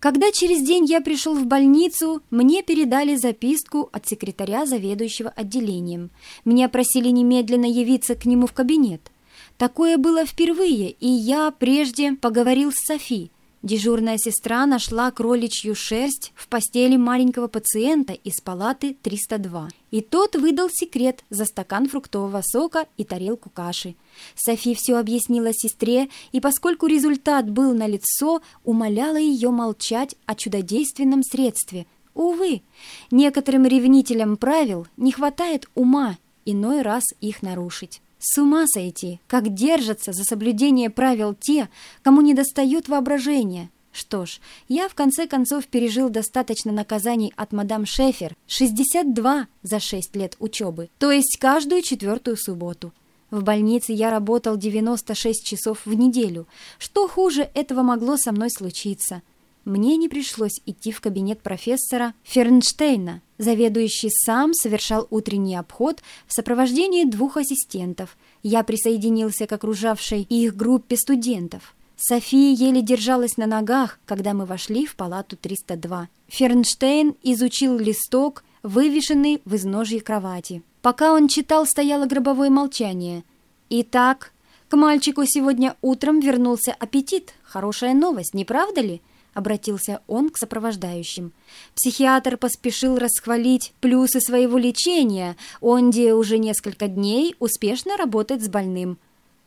Когда через день я пришел в больницу, мне передали записку от секретаря заведующего отделением. Меня просили немедленно явиться к нему в кабинет. Такое было впервые, и я прежде поговорил с Софи, Дежурная сестра нашла кроличью шерсть в постели маленького пациента из палаты 302. И тот выдал секрет за стакан фруктового сока и тарелку каши. Софи все объяснила сестре, и поскольку результат был налицо, умоляла ее молчать о чудодейственном средстве. Увы, некоторым ревнителям правил не хватает ума иной раз их нарушить. С ума сойти, как держатся за соблюдение правил те, кому не достает воображения. Что ж, я в конце концов пережил достаточно наказаний от мадам Шефер, 62 за 6 лет учебы, то есть каждую четвертую субботу. В больнице я работал 96 часов в неделю. Что хуже этого могло со мной случиться? Мне не пришлось идти в кабинет профессора Фернштейна, Заведующий сам совершал утренний обход в сопровождении двух ассистентов. Я присоединился к окружавшей их группе студентов. София еле держалась на ногах, когда мы вошли в палату 302. Фернштейн изучил листок, вывешенный в изножье кровати. Пока он читал, стояло гробовое молчание. «Итак, к мальчику сегодня утром вернулся аппетит. Хорошая новость, не правда ли?» Обратился он к сопровождающим. Психиатр поспешил расхвалить плюсы своего лечения. Онди уже несколько дней успешно работает с больным.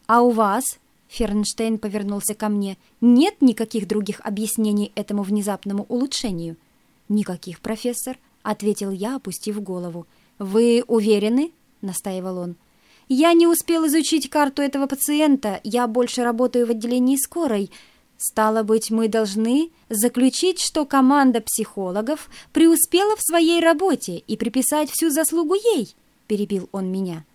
А у вас, Фернштейн повернулся ко мне, нет никаких других объяснений этому внезапному улучшению? Никаких, профессор, ответил я, опустив голову. Вы уверены? настаивал он. Я не успел изучить карту этого пациента, я больше работаю в отделении скорой. Стало быть, мы должны заключить, что команда психологов преуспела в своей работе и приписать всю заслугу ей, перебил он меня.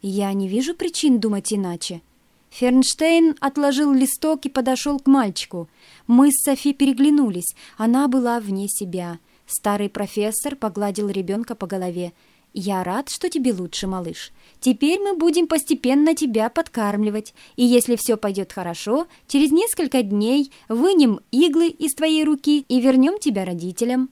Я не вижу причин думать иначе. Фернштейн отложил листок и подошел к мальчику. Мы с Софи переглянулись. Она была вне себя. Старый профессор погладил ребенка по голове. «Я рад, что тебе лучше, малыш. Теперь мы будем постепенно тебя подкармливать, и если все пойдет хорошо, через несколько дней вынем иглы из твоей руки и вернем тебя родителям».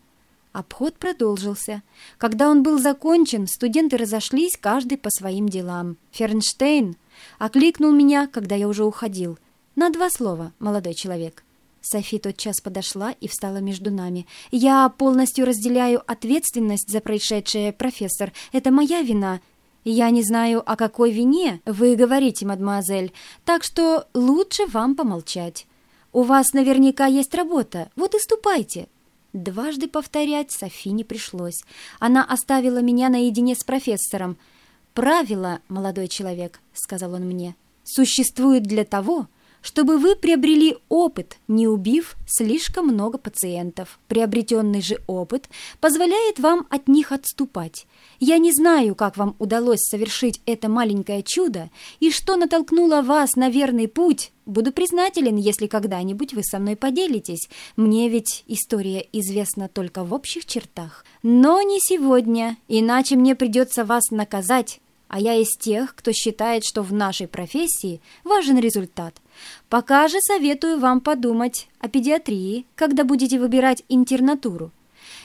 Обход продолжился. Когда он был закончен, студенты разошлись, каждый по своим делам. Фернштейн окликнул меня, когда я уже уходил. «На два слова, молодой человек». Софи тотчас подошла и встала между нами. «Я полностью разделяю ответственность за происшедшее, профессор. Это моя вина. Я не знаю, о какой вине вы говорите, мадемуазель, так что лучше вам помолчать. У вас наверняка есть работа, вот и ступайте». Дважды повторять Софи не пришлось. Она оставила меня наедине с профессором. «Правило, молодой человек», — сказал он мне, — «существует для того, чтобы вы приобрели опыт, не убив слишком много пациентов. Приобретенный же опыт позволяет вам от них отступать. Я не знаю, как вам удалось совершить это маленькое чудо и что натолкнуло вас на верный путь. Буду признателен, если когда-нибудь вы со мной поделитесь. Мне ведь история известна только в общих чертах. Но не сегодня, иначе мне придется вас наказать. А я из тех, кто считает, что в нашей профессии важен результат. Пока же советую вам подумать о педиатрии, когда будете выбирать интернатуру.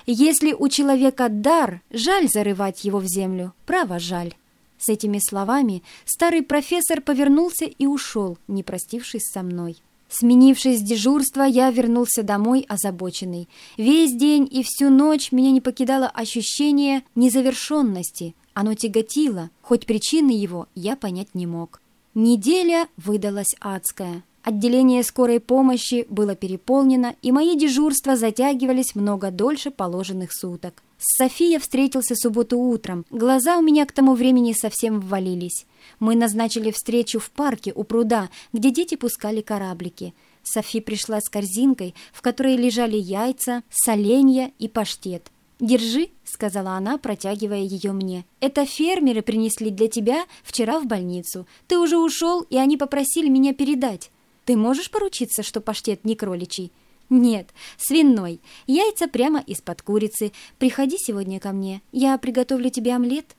Если у человека дар, жаль зарывать его в землю, право жаль. С этими словами старый профессор повернулся и ушел, не простившись со мной. Сменившись дежурство, я вернулся домой озабоченный. Весь день и всю ночь меня не покидало ощущение незавершенности. Оно тяготило, хоть причины его я понять не мог. Неделя выдалась адская. Отделение скорой помощи было переполнено, и мои дежурства затягивались много дольше положенных суток. С Софией встретился субботу утром. Глаза у меня к тому времени совсем ввалились. Мы назначили встречу в парке у пруда, где дети пускали кораблики. Софи пришла с корзинкой, в которой лежали яйца, соленья и паштет. «Держи», — сказала она, протягивая ее мне. «Это фермеры принесли для тебя вчера в больницу. Ты уже ушел, и они попросили меня передать. Ты можешь поручиться, что паштет не кроличий?» «Нет, свиной. Яйца прямо из-под курицы. Приходи сегодня ко мне. Я приготовлю тебе омлет».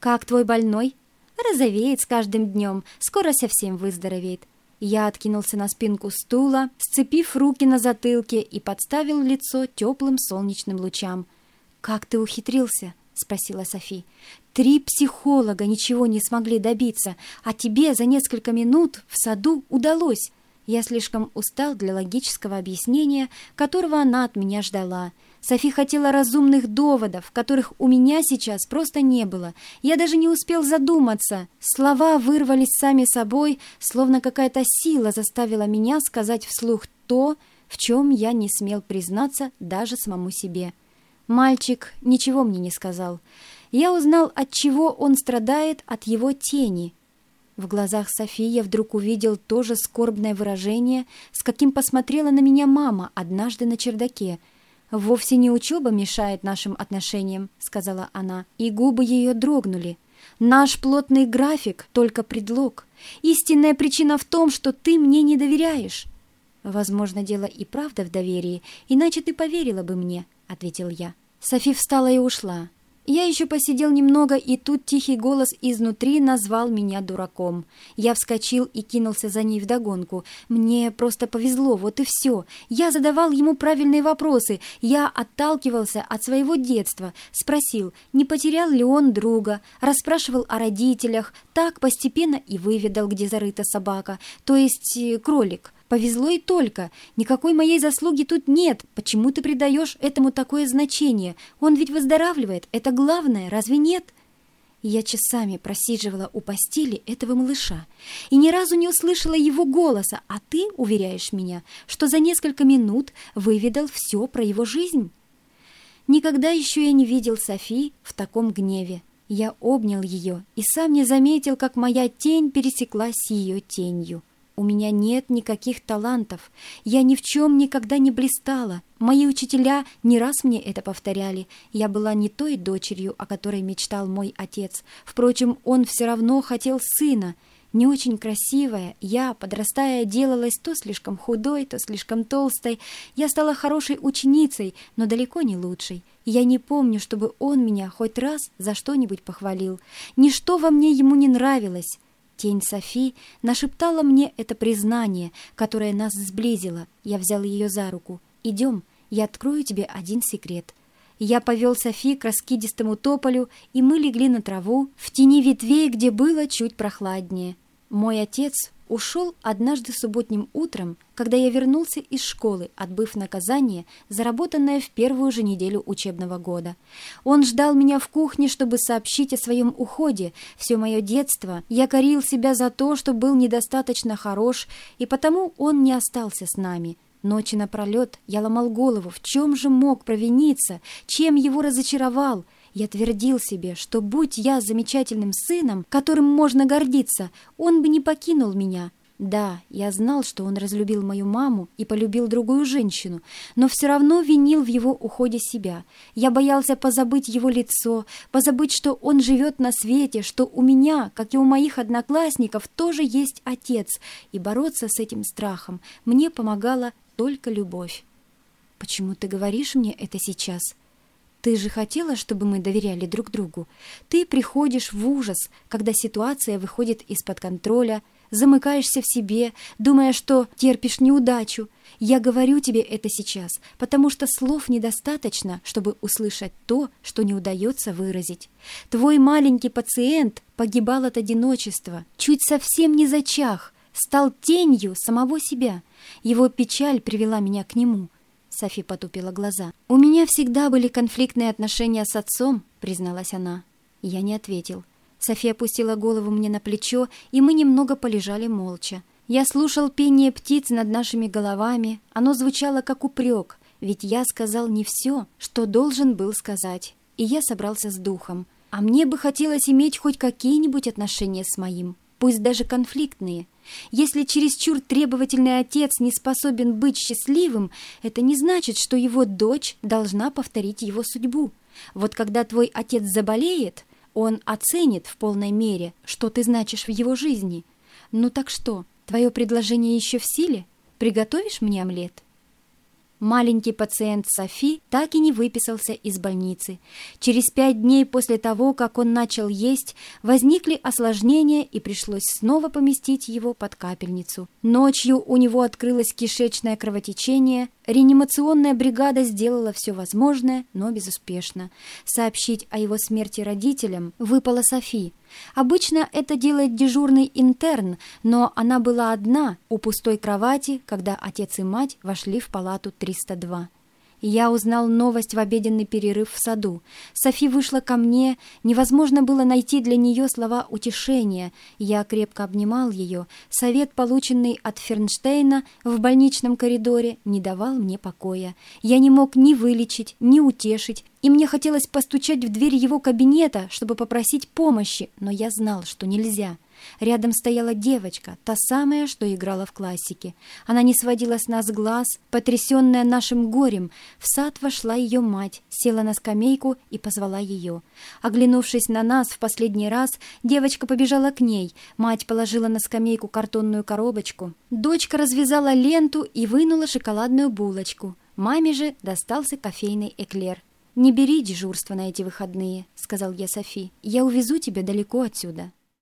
«Как твой больной?» «Розовеет с каждым днем. Скоро совсем выздоровеет». Я откинулся на спинку стула, сцепив руки на затылке и подставил лицо теплым солнечным лучам. «Как ты ухитрился?» — спросила Софи. «Три психолога ничего не смогли добиться, а тебе за несколько минут в саду удалось. Я слишком устал для логического объяснения, которого она от меня ждала. Софи хотела разумных доводов, которых у меня сейчас просто не было. Я даже не успел задуматься. Слова вырвались сами собой, словно какая-то сила заставила меня сказать вслух то, в чем я не смел признаться даже самому себе. Мальчик ничего мне не сказал. Я узнал, от чего он страдает от его тени — в глазах Софии я вдруг увидел то же скорбное выражение, с каким посмотрела на меня мама однажды на чердаке. «Вовсе не учеба мешает нашим отношениям», — сказала она, и губы ее дрогнули. «Наш плотный график — только предлог. Истинная причина в том, что ты мне не доверяешь». «Возможно, дело и правда в доверии, иначе ты поверила бы мне», — ответил я. Софи встала и ушла. Я еще посидел немного, и тут тихий голос изнутри назвал меня дураком. Я вскочил и кинулся за ней вдогонку. Мне просто повезло, вот и все. Я задавал ему правильные вопросы. Я отталкивался от своего детства. Спросил, не потерял ли он друга. Расспрашивал о родителях. Так постепенно и выведал, где зарыта собака, то есть э, кролик. Повезло и только. Никакой моей заслуги тут нет. Почему ты придаешь этому такое значение? Он ведь выздоравливает. Это главное, разве нет?» Я часами просиживала у постели этого малыша и ни разу не услышала его голоса, а ты уверяешь меня, что за несколько минут выведал все про его жизнь. Никогда еще я не видел Софи в таком гневе. Я обнял ее и сам не заметил, как моя тень пересеклась с ее тенью. У меня нет никаких талантов. Я ни в чем никогда не блистала. Мои учителя не раз мне это повторяли. Я была не той дочерью, о которой мечтал мой отец. Впрочем, он все равно хотел сына. Не очень красивая, я, подрастая, делалась то слишком худой, то слишком толстой. Я стала хорошей ученицей, но далеко не лучшей. Я не помню, чтобы он меня хоть раз за что-нибудь похвалил. Ничто во мне ему не нравилось. Тень Софи нашептала мне это признание, которое нас сблизило. Я взял ее за руку. «Идем, я открою тебе один секрет». Я повел Софи к раскидистому тополю, и мы легли на траву в тени ветвей, где было чуть прохладнее. Мой отец ушел однажды субботним утром, когда я вернулся из школы, отбыв наказание, заработанное в первую же неделю учебного года. Он ждал меня в кухне, чтобы сообщить о своем уходе. Все мое детство я корил себя за то, что был недостаточно хорош, и потому он не остался с нами. Ночи напролет я ломал голову, в чем же мог провиниться, чем его разочаровал — я твердил себе, что будь я замечательным сыном, которым можно гордиться, он бы не покинул меня. Да, я знал, что он разлюбил мою маму и полюбил другую женщину, но все равно винил в его уходе себя. Я боялся позабыть его лицо, позабыть, что он живет на свете, что у меня, как и у моих одноклассников, тоже есть отец, и бороться с этим страхом мне помогала только любовь. «Почему ты говоришь мне это сейчас?» Ты же хотела, чтобы мы доверяли друг другу. Ты приходишь в ужас, когда ситуация выходит из-под контроля, замыкаешься в себе, думая, что терпишь неудачу. Я говорю тебе это сейчас, потому что слов недостаточно, чтобы услышать то, что не удается выразить. Твой маленький пациент погибал от одиночества, чуть совсем не зачах, стал тенью самого себя. Его печаль привела меня к нему — Софи потупила глаза. «У меня всегда были конфликтные отношения с отцом», — призналась она. Я не ответил. София опустила голову мне на плечо, и мы немного полежали молча. Я слушал пение птиц над нашими головами. Оно звучало как упрек, ведь я сказал не все, что должен был сказать. И я собрался с духом. А мне бы хотелось иметь хоть какие-нибудь отношения с моим, пусть даже конфликтные — если чересчур требовательный отец не способен быть счастливым, это не значит, что его дочь должна повторить его судьбу. Вот когда твой отец заболеет, он оценит в полной мере, что ты значишь в его жизни. Ну так что, твое предложение еще в силе? Приготовишь мне омлет?» Маленький пациент Софи так и не выписался из больницы. Через пять дней после того, как он начал есть, возникли осложнения и пришлось снова поместить его под капельницу. Ночью у него открылось кишечное кровотечение, реанимационная бригада сделала все возможное, но безуспешно. Сообщить о его смерти родителям выпала Софи. Обычно это делает дежурный интерн, но она была одна у пустой кровати, когда отец и мать вошли в палату 302. Я узнал новость в обеденный перерыв в саду. Софи вышла ко мне, невозможно было найти для нее слова утешения. Я крепко обнимал ее. Совет, полученный от Фернштейна в больничном коридоре, не давал мне покоя. Я не мог ни вылечить, ни утешить, и мне хотелось постучать в дверь его кабинета, чтобы попросить помощи, но я знал, что нельзя. Рядом стояла девочка, та самая, что играла в классике. Она не сводила с нас глаз, потрясенная нашим горем. В сад вошла ее мать, села на скамейку и позвала ее. Оглянувшись на нас в последний раз, девочка побежала к ней. Мать положила на скамейку картонную коробочку. Дочка развязала ленту и вынула шоколадную булочку. Маме же достался кофейный эклер. «Не бери дежурство на эти выходные», — сказал я Софи. «Я увезу тебя далеко отсюда».